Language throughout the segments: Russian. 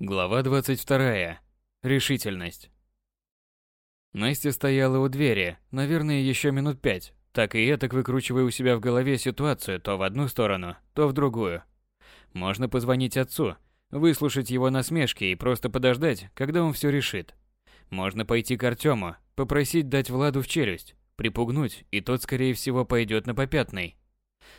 Глава 22. Решительность. Настя стояла у двери, наверное, еще минут пять, так и этак выкручивая у себя в голове ситуацию то в одну сторону, то в другую. Можно позвонить отцу, выслушать его насмешки и просто подождать, когда он все решит. Можно пойти к Артему, попросить дать Владу в челюсть, припугнуть, и тот, скорее всего, пойдет на попятный.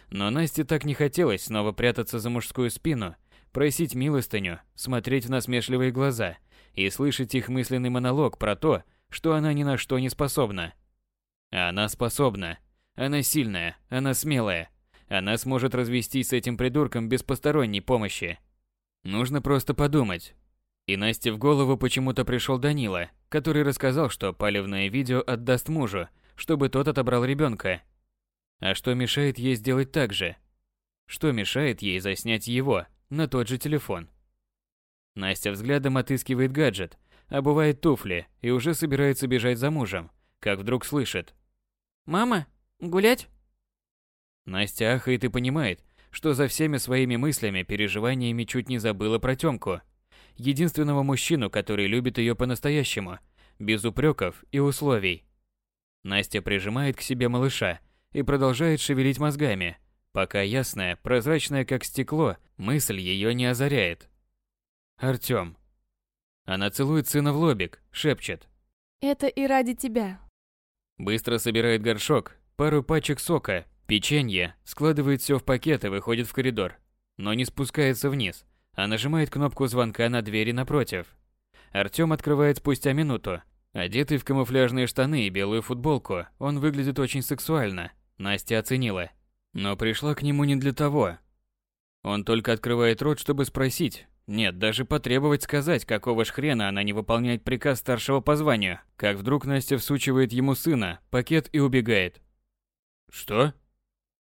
Но Насте так не хотелось снова прятаться за мужскую спину просить милостыню, смотреть в насмешливые глаза и слышать их мысленный монолог про то, что она ни на что не способна. Она способна. Она сильная, она смелая. Она сможет развестись с этим придурком без посторонней помощи. Нужно просто подумать. И Насте в голову почему-то пришел Данила, который рассказал, что палевное видео отдаст мужу, чтобы тот отобрал ребенка. А что мешает ей сделать так же? Что мешает ей заснять его, на тот же телефон. Настя взглядом отыскивает гаджет, обувает туфли и уже собирается бежать за мужем, как вдруг слышит. «Мама, гулять?» Настя ахает и понимает, что за всеми своими мыслями, переживаниями чуть не забыла про Тёмку. Единственного мужчину, который любит ее по-настоящему, без упреков и условий. Настя прижимает к себе малыша и продолжает шевелить мозгами, Пока ясная, прозрачная как стекло, мысль ее не озаряет. Артём. Она целует сына в лобик, шепчет. Это и ради тебя. Быстро собирает горшок, пару пачек сока, печенье, складывает все в пакет и выходит в коридор. Но не спускается вниз, а нажимает кнопку звонка на двери напротив. Артём открывает спустя минуту. Одетый в камуфляжные штаны и белую футболку, он выглядит очень сексуально. Настя оценила. Но пришла к нему не для того. Он только открывает рот, чтобы спросить, нет, даже потребовать сказать, какого ж хрена она не выполняет приказ старшего по званию, как вдруг Настя всучивает ему сына, пакет и убегает. «Что?»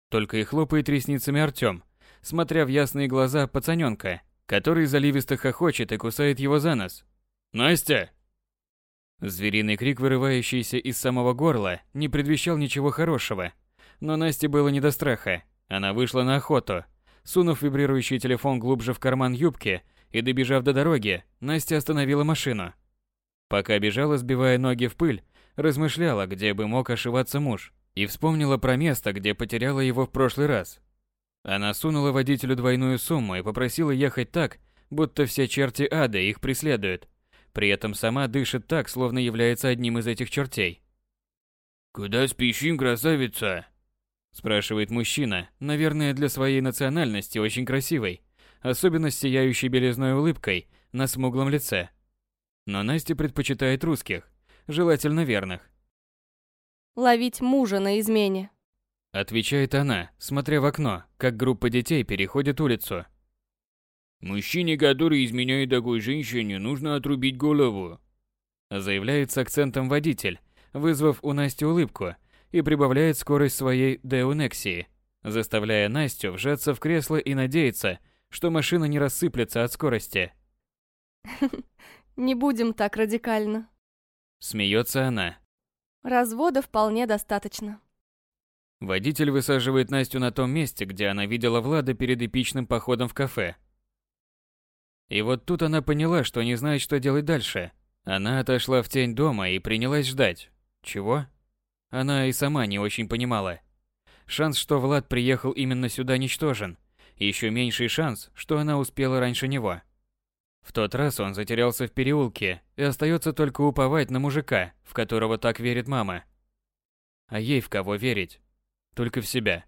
Только и хлопает ресницами Артём, смотря в ясные глаза пацанёнка, который заливисто хохочет и кусает его за нос. «Настя!» Звериный крик, вырывающийся из самого горла, не предвещал ничего хорошего. Но Насте было не до страха. Она вышла на охоту. Сунув вибрирующий телефон глубже в карман юбки и добежав до дороги, Настя остановила машину. Пока бежала, сбивая ноги в пыль, размышляла, где бы мог ошиваться муж, и вспомнила про место, где потеряла его в прошлый раз. Она сунула водителю двойную сумму и попросила ехать так, будто все черти ада их преследуют. При этом сама дышит так, словно является одним из этих чертей. «Куда спешим, красавица?» Спрашивает мужчина, наверное, для своей национальности очень красивый, особенно с сияющей белизной улыбкой на смуглом лице. Но Настя предпочитает русских, желательно верных. Ловить мужа на измене. Отвечает она, смотря в окно, как группа детей переходит улицу. Мужчине, который изменяет такой женщине, нужно отрубить голову. Заявляет с акцентом водитель, вызвав у Насти улыбку – и прибавляет скорость своей деунексии, заставляя Настю вжаться в кресло и надеяться, что машина не рассыплется от скорости. Не будем так радикально. Смеется она. Развода вполне достаточно. Водитель высаживает Настю на том месте, где она видела Влада перед эпичным походом в кафе. И вот тут она поняла, что не знает, что делать дальше. Она отошла в тень дома и принялась ждать. Чего? Она и сама не очень понимала. Шанс, что Влад приехал именно сюда, ничтожен. Еще меньший шанс, что она успела раньше него. В тот раз он затерялся в переулке, и остается только уповать на мужика, в которого так верит мама. А ей в кого верить? Только в себя.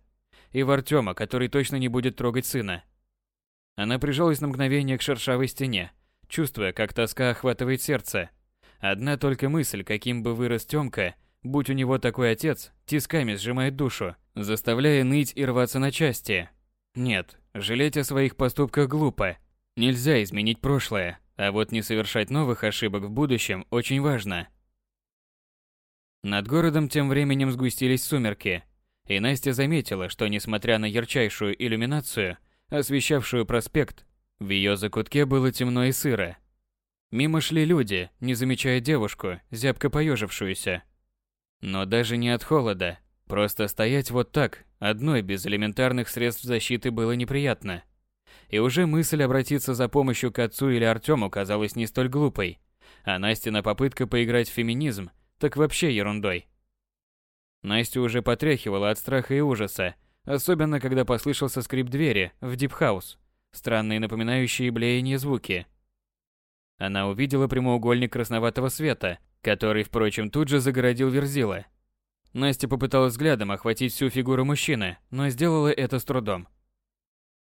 И в Артема, который точно не будет трогать сына. Она прижалась на мгновение к шершавой стене, чувствуя, как тоска охватывает сердце. Одна только мысль, каким бы вырос Тёмка, будь у него такой отец, тисками сжимает душу, заставляя ныть и рваться на части. Нет, жалеть о своих поступках глупо. Нельзя изменить прошлое, а вот не совершать новых ошибок в будущем очень важно. Над городом тем временем сгустились сумерки, и Настя заметила, что несмотря на ярчайшую иллюминацию, освещавшую проспект, в ее закутке было темно и сыро. Мимо шли люди, не замечая девушку, зябко поежившуюся. Но даже не от холода. Просто стоять вот так, одной без элементарных средств защиты было неприятно. И уже мысль обратиться за помощью к отцу или Артему казалась не столь глупой, а Настина попытка поиграть в феминизм так вообще ерундой. Настю уже потряхивала от страха и ужаса, особенно когда послышался скрип двери в deep house, странные напоминающие блеяние звуки. Она увидела прямоугольник красноватого света, который, впрочем, тут же загородил Верзила. Настя попыталась взглядом охватить всю фигуру мужчины, но сделала это с трудом.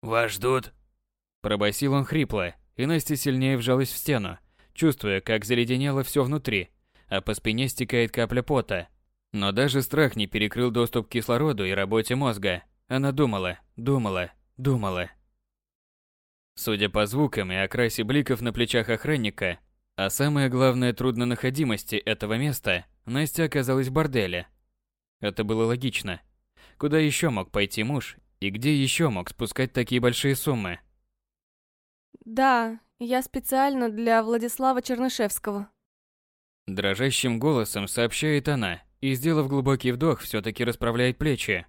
«Вас ждут?» Пробасил он хрипло, и Настя сильнее вжалась в стену, чувствуя, как заледенело все внутри, а по спине стекает капля пота. Но даже страх не перекрыл доступ к кислороду и работе мозга. Она думала, думала, думала. Судя по звукам и окрасе бликов на плечах охранника, а самое главное труднонаходимости этого места, Настя оказалась в борделе. Это было логично. Куда еще мог пойти муж, и где еще мог спускать такие большие суммы? Да, я специально для Владислава Чернышевского. Дрожащим голосом сообщает она и, сделав глубокий вдох, все-таки расправляет плечи.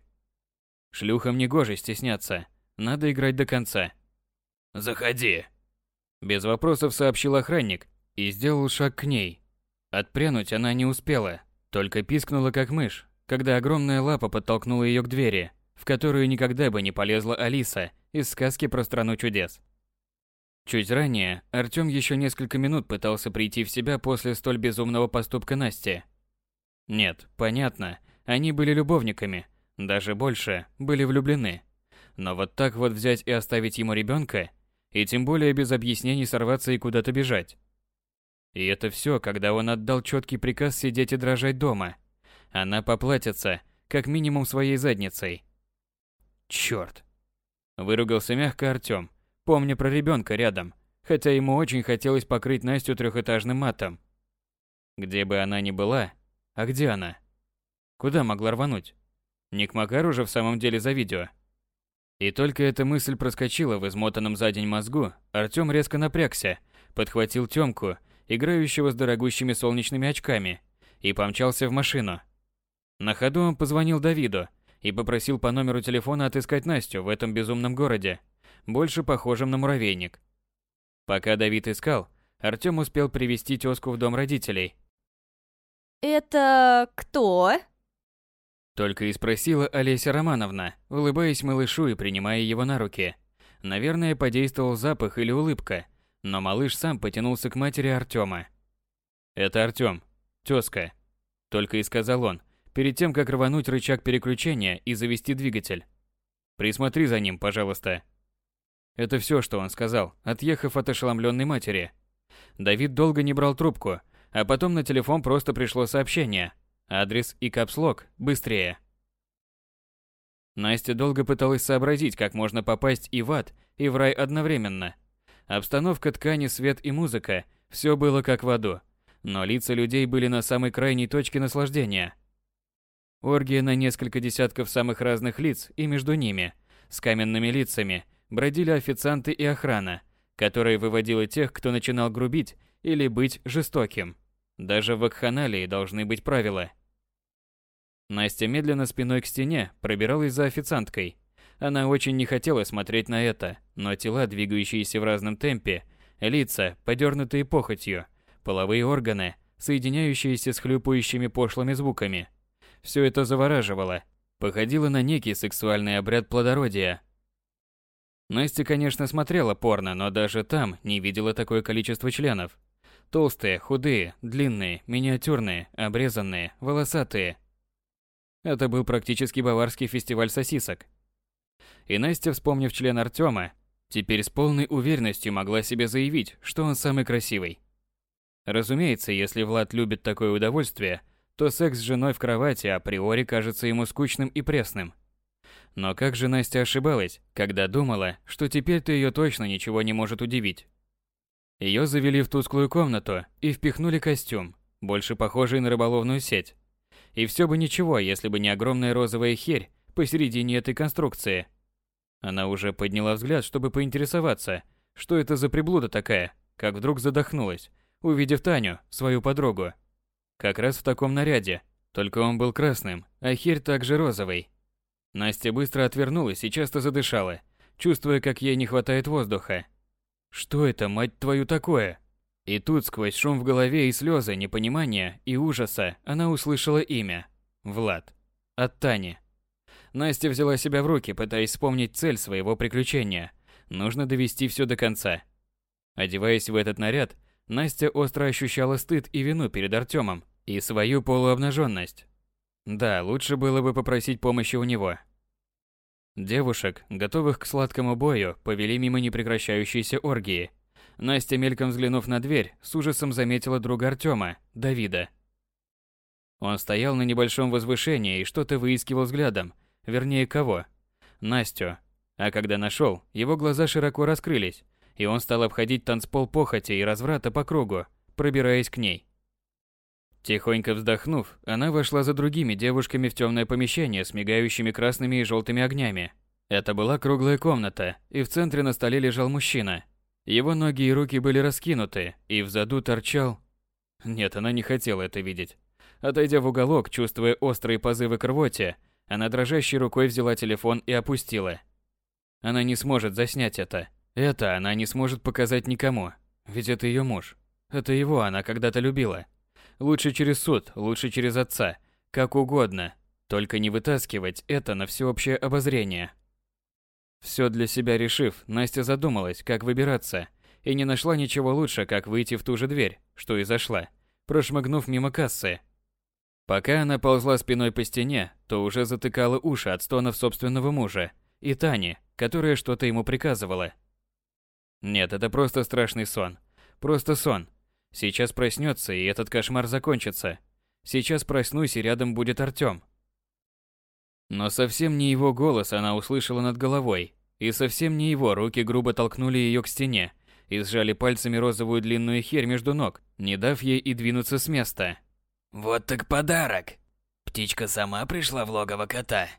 Шлюхам не гоже стесняться. Надо играть до конца. «Заходи!» Без вопросов сообщил охранник и сделал шаг к ней. Отпрянуть она не успела, только пискнула как мышь, когда огромная лапа подтолкнула ее к двери, в которую никогда бы не полезла Алиса из сказки про страну чудес. Чуть ранее Артём еще несколько минут пытался прийти в себя после столь безумного поступка Насти. Нет, понятно, они были любовниками, даже больше, были влюблены. Но вот так вот взять и оставить ему ребенка, и тем более без объяснений сорваться и куда-то бежать. И это все, когда он отдал четкий приказ сидеть и дрожать дома. Она поплатится, как минимум своей задницей. Черт! Выругался мягко Артём помня про ребенка рядом, хотя ему очень хотелось покрыть Настю трехэтажным матом. Где бы она ни была, а где она? Куда могла рвануть? Не к Макару же в самом деле за видео. И только эта мысль проскочила в измотанном за день мозгу, Артём резко напрягся, подхватил Тёмку, играющего с дорогущими солнечными очками, и помчался в машину. На ходу он позвонил Давиду и попросил по номеру телефона отыскать Настю в этом безумном городе больше похожим на муравейник. Пока Давид искал, Артём успел привести тёзку в дом родителей. «Это кто?» Только и спросила Олеся Романовна, улыбаясь малышу и принимая его на руки. Наверное, подействовал запах или улыбка, но малыш сам потянулся к матери Артёма. «Это Артём, тёзка», — только и сказал он, перед тем, как рвануть рычаг переключения и завести двигатель. «Присмотри за ним, пожалуйста». Это все, что он сказал, отъехав от ошеломленной матери. Давид долго не брал трубку, а потом на телефон просто пришло сообщение. Адрес и капслог. Быстрее. Настя долго пыталась сообразить, как можно попасть и в ад, и в рай одновременно. Обстановка ткани, свет и музыка – все было как в аду. Но лица людей были на самой крайней точке наслаждения. Оргия на несколько десятков самых разных лиц и между ними, с каменными лицами – бродили официанты и охрана, которая выводила тех, кто начинал грубить или быть жестоким. Даже в вакханалии должны быть правила. Настя медленно спиной к стене пробиралась за официанткой. Она очень не хотела смотреть на это, но тела, двигающиеся в разном темпе, лица, подернутые похотью, половые органы, соединяющиеся с хлюпающими пошлыми звуками. Все это завораживало, походило на некий сексуальный обряд плодородия, Настя, конечно, смотрела порно, но даже там не видела такое количество членов. Толстые, худые, длинные, миниатюрные, обрезанные, волосатые. Это был практически баварский фестиваль сосисок. И Настя, вспомнив член Артема, теперь с полной уверенностью могла себе заявить, что он самый красивый. Разумеется, если Влад любит такое удовольствие, то секс с женой в кровати априори кажется ему скучным и пресным – но как же Настя ошибалась, когда думала, что теперь-то ее точно ничего не может удивить. Ее завели в тусклую комнату и впихнули костюм, больше похожий на рыболовную сеть. И все бы ничего, если бы не огромная розовая херь посередине этой конструкции. Она уже подняла взгляд, чтобы поинтересоваться, что это за приблуда такая, как вдруг задохнулась, увидев Таню, свою подругу. Как раз в таком наряде, только он был красным, а херь также розовой. Настя быстро отвернулась и часто задышала, чувствуя, как ей не хватает воздуха. Что это, мать твою, такое? И тут, сквозь шум в голове и слезы непонимания и ужаса, она услышала имя. Влад. От Тани. Настя взяла себя в руки, пытаясь вспомнить цель своего приключения. Нужно довести все до конца. Одеваясь в этот наряд, Настя остро ощущала стыд и вину перед Артемом и свою полуобнаженность. Да, лучше было бы попросить помощи у него. Девушек, готовых к сладкому бою, повели мимо непрекращающейся оргии. Настя, мельком взглянув на дверь, с ужасом заметила друга Артема, Давида. Он стоял на небольшом возвышении и что-то выискивал взглядом, вернее кого? Настю. А когда нашел, его глаза широко раскрылись, и он стал обходить танцпол похоти и разврата по кругу, пробираясь к ней. Тихонько вздохнув, она вошла за другими девушками в темное помещение с мигающими красными и желтыми огнями. Это была круглая комната, и в центре на столе лежал мужчина. Его ноги и руки были раскинуты, и в заду торчал... Нет, она не хотела это видеть. Отойдя в уголок, чувствуя острые позывы к рвоте, она дрожащей рукой взяла телефон и опустила. Она не сможет заснять это. Это она не сможет показать никому. Ведь это ее муж. Это его она когда-то любила. Лучше через суд, лучше через отца. Как угодно. Только не вытаскивать это на всеобщее обозрение. Все для себя решив, Настя задумалась, как выбираться, и не нашла ничего лучше, как выйти в ту же дверь, что и зашла, прошмыгнув мимо кассы. Пока она ползла спиной по стене, то уже затыкала уши от стонов собственного мужа и Тани, которая что-то ему приказывала. Нет, это просто страшный сон. Просто сон, Сейчас проснется, и этот кошмар закончится. Сейчас проснусь, и рядом будет Артём. Но совсем не его голос она услышала над головой, и совсем не его руки грубо толкнули ее к стене и сжали пальцами розовую длинную херь между ног, не дав ей и двинуться с места. «Вот так подарок! Птичка сама пришла в логово кота!»